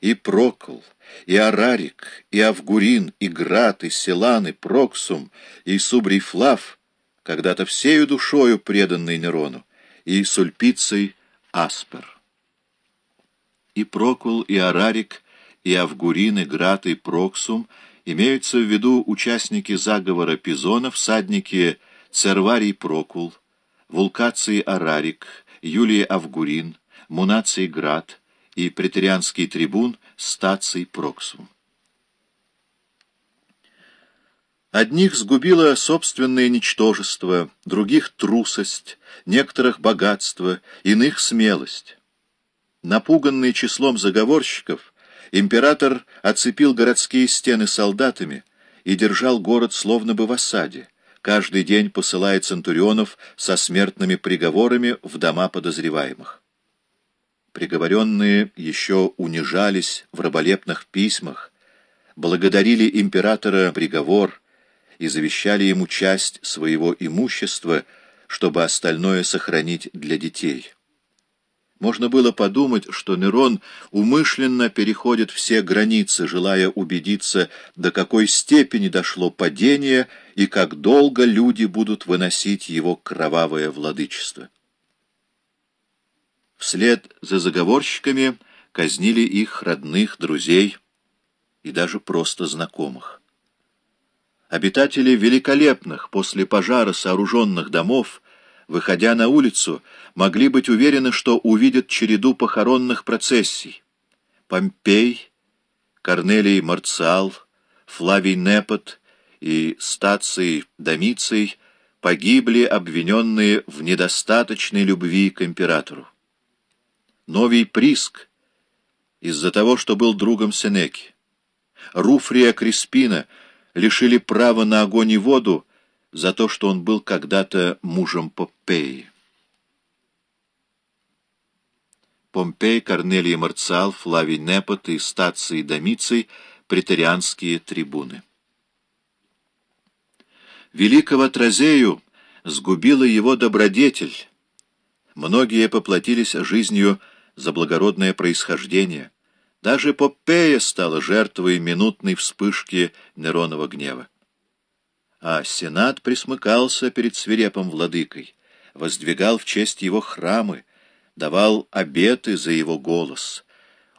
и Прокл, и Арарик, и Авгурин, и Град, и Селан, и Проксум, и Субрифлав, когда-то всею душою преданный Нерону, и Сульпицей Аспер. И Прокул, и Арарик, и Авгурин, и Град, и Проксум имеются в виду участники заговора Пизона, всадники Церварий Прокул, Вулкаций Арарик, Юлий Авгурин, Мунаций Град и претерианский трибун Стаций Проксум. Одних сгубило собственное ничтожество, других — трусость, некоторых — богатство, иных — смелость. Напуганный числом заговорщиков, император оцепил городские стены солдатами и держал город словно бы в осаде, каждый день посылая центурионов со смертными приговорами в дома подозреваемых. Приговоренные еще унижались в раболепных письмах, благодарили императора приговор и завещали ему часть своего имущества, чтобы остальное сохранить для детей. Можно было подумать, что Нерон умышленно переходит все границы, желая убедиться, до какой степени дошло падение и как долго люди будут выносить его кровавое владычество. Вслед за заговорщиками казнили их родных, друзей и даже просто знакомых. Обитатели великолепных после пожара сооруженных домов, выходя на улицу, могли быть уверены, что увидят череду похоронных процессий. Помпей, Корнелий Марциал, Флавий Непот и Стаций Домиций погибли, обвиненные в недостаточной любви к императору. Новий Приск из-за того, что был другом Сенеки. Руфрия Криспина — лишили права на огонь и воду за то, что он был когда-то мужем Попеи. Помпей, Корнелий Марциал, Флавий Непот и Стаций Домиций — претерианские трибуны. Великого Тразею сгубила его добродетель. Многие поплатились жизнью за благородное происхождение — даже Попея стала жертвой минутной вспышки Неронова гнева. А Сенат присмыкался перед свирепым владыкой, воздвигал в честь его храмы, давал обеты за его голос,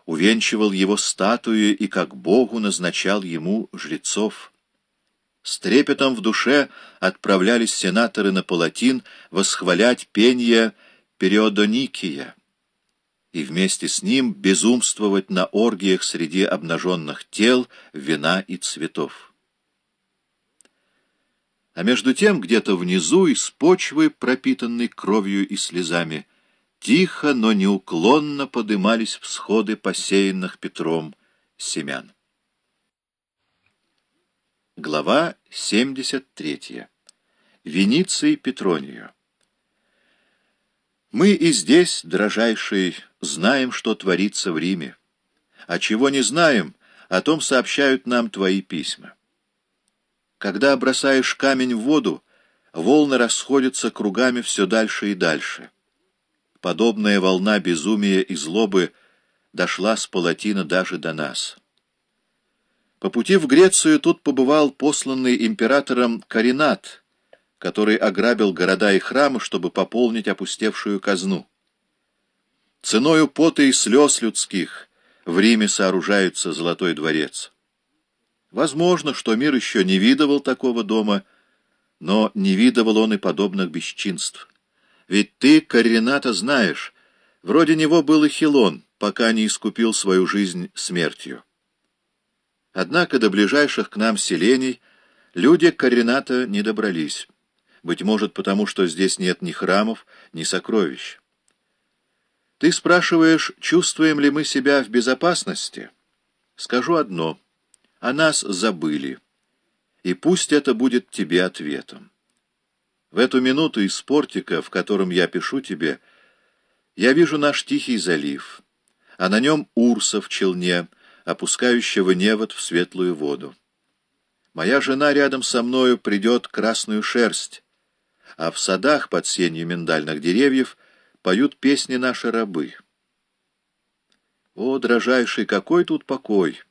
увенчивал его статуи и как Богу назначал ему жрецов. С трепетом в душе отправлялись сенаторы на Палатин восхвалять пение Периодоникия и вместе с ним безумствовать на оргиях среди обнаженных тел, вина и цветов. А между тем, где-то внизу, из почвы, пропитанной кровью и слезами, тихо, но неуклонно подымались всходы посеянных Петром семян. Глава 73. Вениций Петронию. Мы и здесь, дрожайший, знаем, что творится в Риме. А чего не знаем, о том сообщают нам твои письма. Когда бросаешь камень в воду, волны расходятся кругами все дальше и дальше. Подобная волна безумия и злобы дошла с Палатина даже до нас. По пути в Грецию тут побывал посланный императором Каринат — который ограбил города и храмы, чтобы пополнить опустевшую казну. Ценою пота и слез людских в Риме сооружается Золотой дворец. Возможно, что мир еще не видывал такого дома, но не видывал он и подобных бесчинств. Ведь ты, Карината, знаешь, вроде него был и Хилон, пока не искупил свою жизнь смертью. Однако до ближайших к нам селений люди Карината не добрались. Быть может, потому что здесь нет ни храмов, ни сокровищ. Ты спрашиваешь, чувствуем ли мы себя в безопасности? Скажу одно. О нас забыли. И пусть это будет тебе ответом. В эту минуту из портика, в котором я пишу тебе, я вижу наш тихий залив, а на нем урса в челне, опускающего невод в светлую воду. Моя жена рядом со мною придет красную шерсть, а в садах под сенью миндальных деревьев поют песни наши рабы. О, дрожайший, какой тут покой!